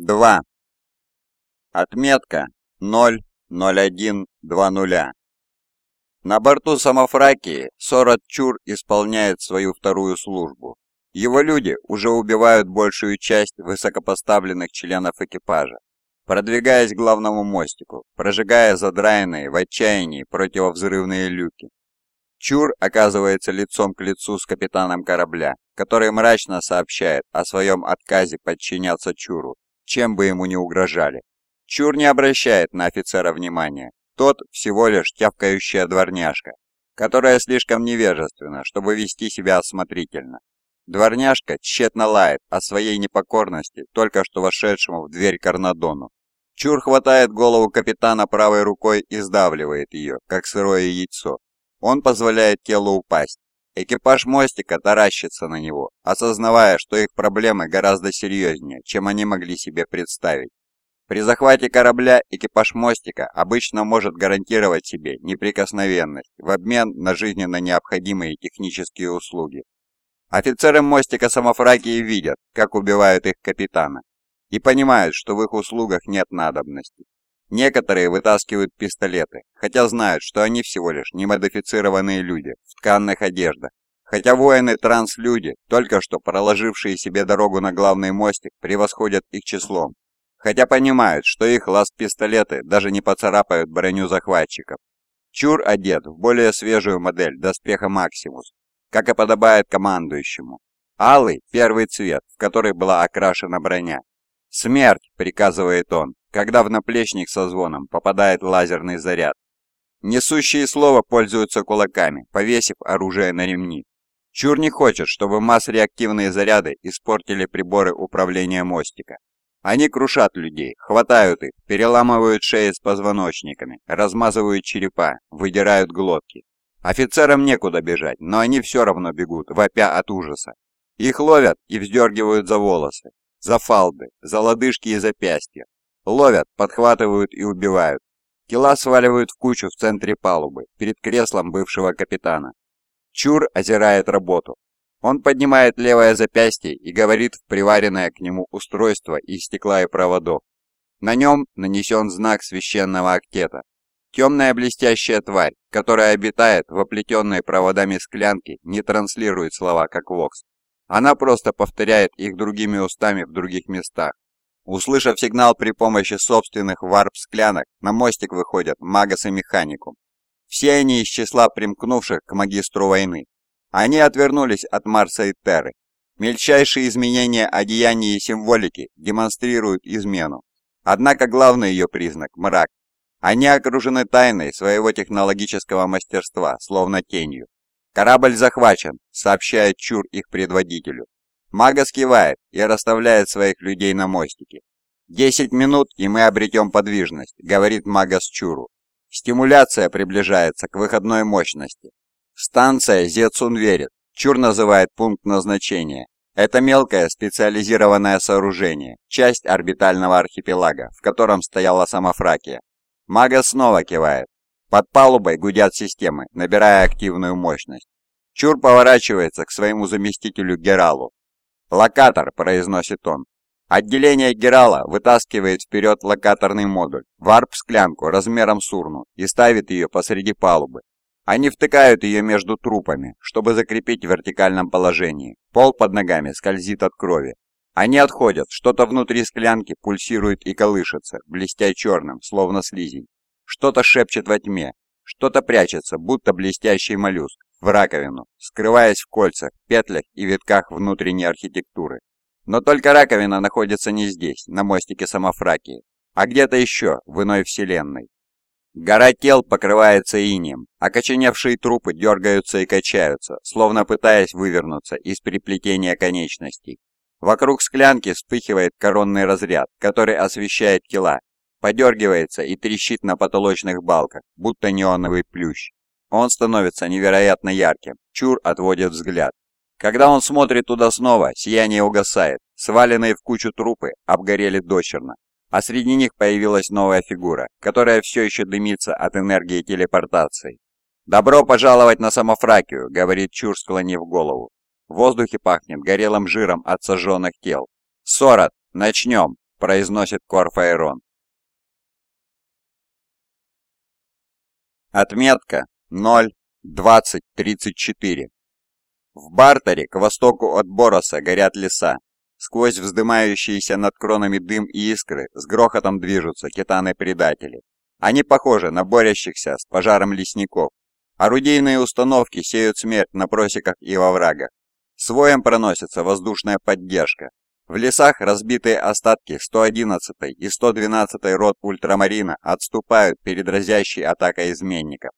2. Отметка 00120. На борту самофракии Сорат Чур исполняет свою вторую службу. Его люди уже убивают большую часть высокопоставленных членов экипажа, продвигаясь к главному мостику, прожигая задраенные в отчаянии противовзрывные люки. Чур оказывается лицом к лицу с капитаном корабля, который мрачно сообщает о своем отказе подчиняться Чуру чем бы ему ни угрожали. Чур не обращает на офицера внимания. Тот всего лишь тявкающая дворняжка, которая слишком невежественна, чтобы вести себя осмотрительно. Дворняжка тщетно лает о своей непокорности только что вошедшему в дверь Карнадону. Чур хватает голову капитана правой рукой и сдавливает ее, как сырое яйцо. Он позволяет телу упасть, Экипаж мостика таращится на него, осознавая, что их проблемы гораздо серьезнее, чем они могли себе представить. При захвате корабля экипаж мостика обычно может гарантировать себе неприкосновенность в обмен на жизненно необходимые технические услуги. Офицеры мостика самофракии видят, как убивают их капитана, и понимают, что в их услугах нет надобности. Некоторые вытаскивают пистолеты, хотя знают, что они всего лишь немодифицированные люди в тканных одеждах. Хотя воины-транслюди, только что проложившие себе дорогу на главный мостик, превосходят их числом. Хотя понимают, что их ласт-пистолеты даже не поцарапают броню захватчиков. Чур одет в более свежую модель доспеха Максимус, как и подобает командующему. Алый – первый цвет, в который была окрашена броня. «Смерть!» – приказывает он, когда в наплечник со звоном попадает лазерный заряд. Несущие слова пользуются кулаками, повесив оружие на ремни. Чур не хочет, чтобы масс-реактивные заряды испортили приборы управления мостика. Они крушат людей, хватают их, переламывают шеи с позвоночниками, размазывают черепа, выдирают глотки. Офицерам некуда бежать, но они все равно бегут, вопя от ужаса. Их ловят и вздергивают за волосы, за фалды, за лодыжки и запястья, Ловят, подхватывают и убивают. Тела сваливают в кучу в центре палубы, перед креслом бывшего капитана. Чур озирает работу. Он поднимает левое запястье и говорит в приваренное к нему устройство из стекла и проводов. На нем нанесен знак священного актета. Темная блестящая тварь, которая обитает в оплетенной проводами склянке, не транслирует слова как вокс. Она просто повторяет их другими устами в других местах. Услышав сигнал при помощи собственных варп-склянок, на мостик выходят Магас и Механикум. Все они из числа примкнувших к магистру войны. Они отвернулись от Марса и Терры. Мельчайшие изменения одеяния и символики демонстрируют измену. Однако главный ее признак – мрак. Они окружены тайной своего технологического мастерства, словно тенью. «Корабль захвачен», – сообщает Чур их предводителю. Мага скивает и расставляет своих людей на мостике. «Десять минут, и мы обретем подвижность», — говорит Магас Чуру. Стимуляция приближается к выходной мощности. Станция Зецун верит. Чур называет пункт назначения. Это мелкое специализированное сооружение, часть орбитального архипелага, в котором стояла самофракия. Мага снова кивает. Под палубой гудят системы, набирая активную мощность. Чур поворачивается к своему заместителю Гералу. «Локатор», — произносит он. Отделение Герала вытаскивает вперед локаторный модуль, варп-склянку размером с урну и ставит ее посреди палубы. Они втыкают ее между трупами, чтобы закрепить в вертикальном положении. Пол под ногами скользит от крови. Они отходят, что-то внутри склянки пульсирует и колышется, блестя черным, словно слизень. Что-то шепчет во тьме, что-то прячется, будто блестящий моллюск в раковину, скрываясь в кольцах, петлях и витках внутренней архитектуры. Но только раковина находится не здесь, на мостике Самофракии, а где-то еще, в иной вселенной. Гора тел покрывается инием, окоченевшие трупы дергаются и качаются, словно пытаясь вывернуться из переплетения конечностей. Вокруг склянки вспыхивает коронный разряд, который освещает тела, подергивается и трещит на потолочных балках, будто неоновый плющ. Он становится невероятно ярким. Чур отводит взгляд. Когда он смотрит туда снова, сияние угасает. Сваленные в кучу трупы обгорели дочерно. А среди них появилась новая фигура, которая все еще дымится от энергии телепортации. «Добро пожаловать на самофракию», — говорит Чур, склонив голову. В воздухе пахнет горелым жиром от сожженных тел. «Сорат, начнем!» произносит Корфаэрон. Отметка 0.20.34. В Бартере, к востоку от Бороса, горят леса. Сквозь вздымающиеся над кронами дым и искры с грохотом движутся китаны-предатели. Они похожи на борющихся с пожаром лесников. Орудийные установки сеют смерть на просеках и во врагах. Своем проносится воздушная поддержка. В лесах разбитые остатки 111 и 112 рот ультрамарина отступают перед разящей атакой изменников.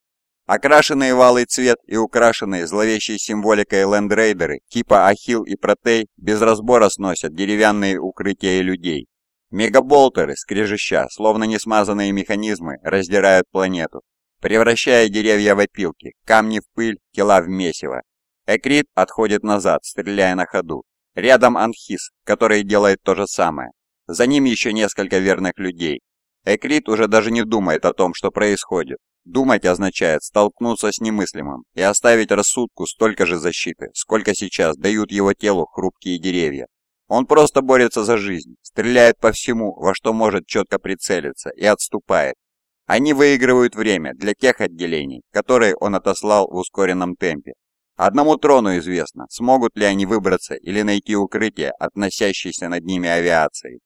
Окрашенные в алый цвет и украшенные зловещей символикой лендрейдеры типа Ахилл и Протей без разбора сносят деревянные укрытия людей. Мегаболтеры, скрежеща, словно несмазанные механизмы, раздирают планету, превращая деревья в опилки, камни в пыль, тела в месиво. Экрит отходит назад, стреляя на ходу. Рядом Анхис, который делает то же самое. За ним еще несколько верных людей. Экрит уже даже не думает о том, что происходит. Думать означает столкнуться с немыслимым и оставить рассудку столько же защиты, сколько сейчас дают его телу хрупкие деревья. Он просто борется за жизнь, стреляет по всему, во что может четко прицелиться, и отступает. Они выигрывают время для тех отделений, которые он отослал в ускоренном темпе. Одному трону известно, смогут ли они выбраться или найти укрытие, относящееся над ними авиацией.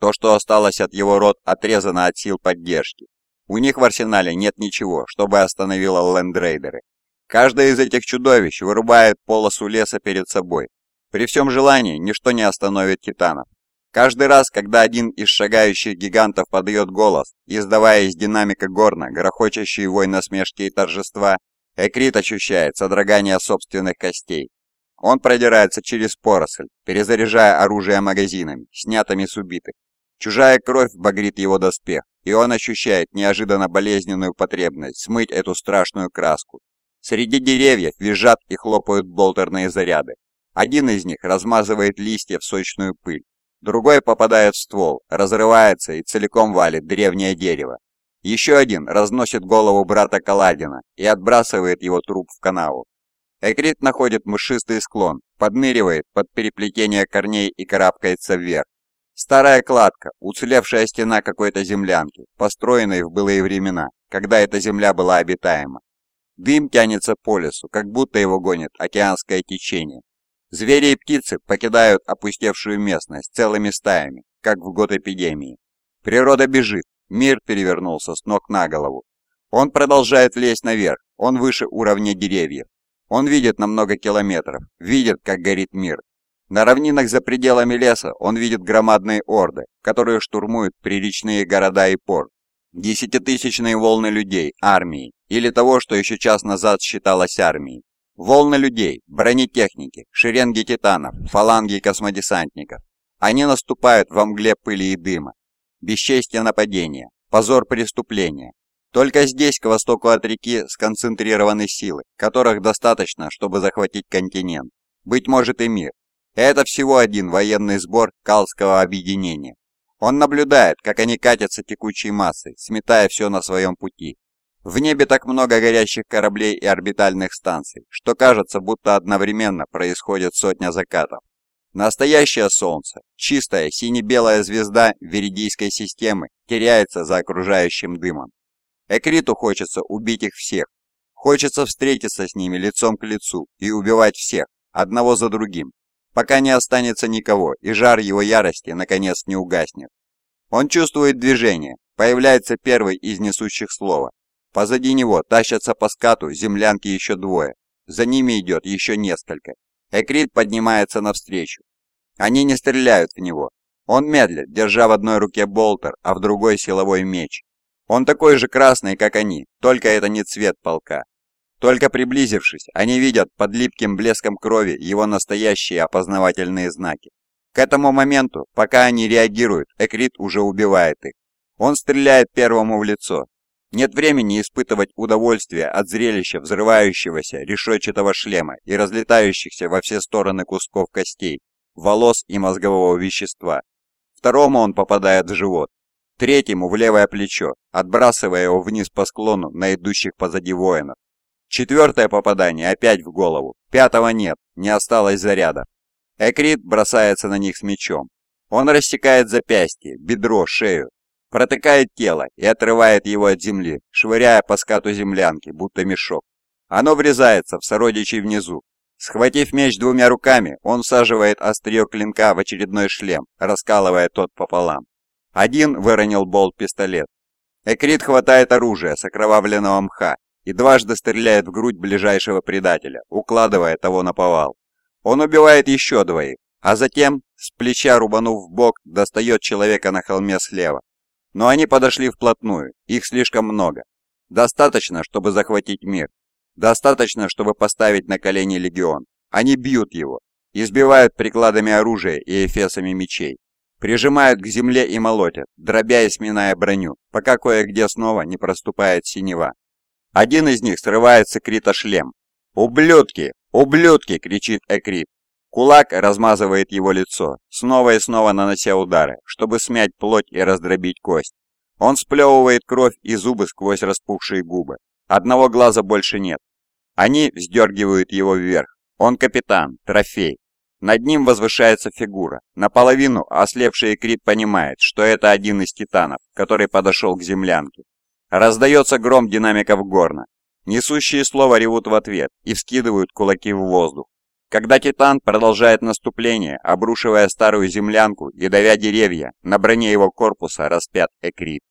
То, что осталось от его рот, отрезано от сил поддержки. У них в арсенале нет ничего, чтобы остановило лендрейдеры. Каждое из этих чудовищ вырубает полосу леса перед собой, при всем желании ничто не остановит титанов. Каждый раз, когда один из шагающих гигантов подает голос, издавая из динамика горна грохочущий вой насмешки и торжества, Экрит ощущает содрогание собственных костей. Он продирается через поросль, перезаряжая оружие магазинами, снятыми с убитых. Чужая кровь багрит его доспех, и он ощущает неожиданно болезненную потребность смыть эту страшную краску. Среди деревьев визжат и хлопают болтерные заряды, один из них размазывает листья в сочную пыль, другой попадает в ствол, разрывается и целиком валит древнее дерево. Еще один разносит голову брата Каладина и отбрасывает его труп в канаву. Экрит находит мышистый склон, подныривает под переплетение корней и карабкается вверх. Старая кладка, уцелевшая стена какой-то землянки, построенной в былые времена, когда эта земля была обитаема. Дым тянется по лесу, как будто его гонит океанское течение. Звери и птицы покидают опустевшую местность целыми стаями, как в год эпидемии. Природа бежит, мир перевернулся с ног на голову. Он продолжает лезть наверх, он выше уровня деревьев. Он видит на много километров, видит, как горит мир. На равнинах за пределами леса он видит громадные орды, которые штурмуют приречные города и порт. Десятитысячные волны людей, армии, или того, что еще час назад считалось армией. Волны людей, бронетехники, шеренги титанов, фаланги космодесантников. Они наступают во мгле пыли и дыма. Бесчестье нападения, позор преступления. Только здесь, к востоку от реки, сконцентрированы силы, которых достаточно, чтобы захватить континент. Быть может и мир. Это всего один военный сбор Калского объединения. Он наблюдает, как они катятся текучей массой, сметая все на своем пути, в небе так много горящих кораблей и орбитальных станций, что кажется, будто одновременно происходит сотня закатов. Настоящее Солнце, чистая сине-белая звезда Веридийской системы, теряется за окружающим дымом. Экриту хочется убить их всех. Хочется встретиться с ними лицом к лицу и убивать всех, одного за другим, пока не останется никого и жар его ярости наконец не угаснет. Он чувствует движение, появляется первый из несущих слова, Позади него тащатся по скату землянки еще двое. За ними идет еще несколько. Экрит поднимается навстречу. Они не стреляют в него. Он медлит, держа в одной руке болтер, а в другой силовой меч. Он такой же красный, как они, только это не цвет полка. Только приблизившись, они видят под липким блеском крови его настоящие опознавательные знаки. К этому моменту, пока они реагируют, Экрит уже убивает их. Он стреляет первому в лицо, нет времени испытывать удовольствие от зрелища взрывающегося решетчатого шлема и разлетающихся во все стороны кусков костей, волос и мозгового вещества. Второму он попадает в живот, третьему в левое плечо, отбрасывая его вниз по склону на идущих позади воинов. Четвертое попадание опять в голову, пятого нет, не осталось заряда. Экрит бросается на них с мечом. Он рассекает запястье, бедро, шею, протыкает тело и отрывает его от земли, швыряя по скату землянки, будто мешок. Оно врезается в сородичей внизу. Схватив меч двумя руками, он всаживает острие клинка в очередной шлем, раскалывая тот пополам. Один выронил болт-пистолет. Экрит хватает оружие с окровавленного мха и дважды стреляет в грудь ближайшего предателя, укладывая того на повал. Он убивает еще двоих, а затем, с плеча рубанув в бок, достает человека на холме слева. Но они подошли вплотную, их слишком много. Достаточно, чтобы захватить мир. Достаточно, чтобы поставить на колени легион. Они бьют его, избивают прикладами оружия и эфесами мечей. Прижимают к земле и молотят, дробя и сминая броню, пока кое-где снова не проступает синева. Один из них срывает с Экрита шлем. «Ублюдки! Ублюдки!» — кричит Экрит. Кулак размазывает его лицо, снова и снова нанося удары, чтобы смять плоть и раздробить кость. Он сплевывает кровь и зубы сквозь распухшие губы. Одного глаза больше нет. Они вздергивают его вверх. Он капитан, трофей. Над ним возвышается фигура. Наполовину ослепший Крит понимает, что это один из титанов, который подошел к землянке. Раздается гром динамиков горна. Несущие слова ревут в ответ и вскидывают кулаки в воздух. Когда Титан продолжает наступление, обрушивая старую землянку и давя деревья, на броне его корпуса распят Экрит.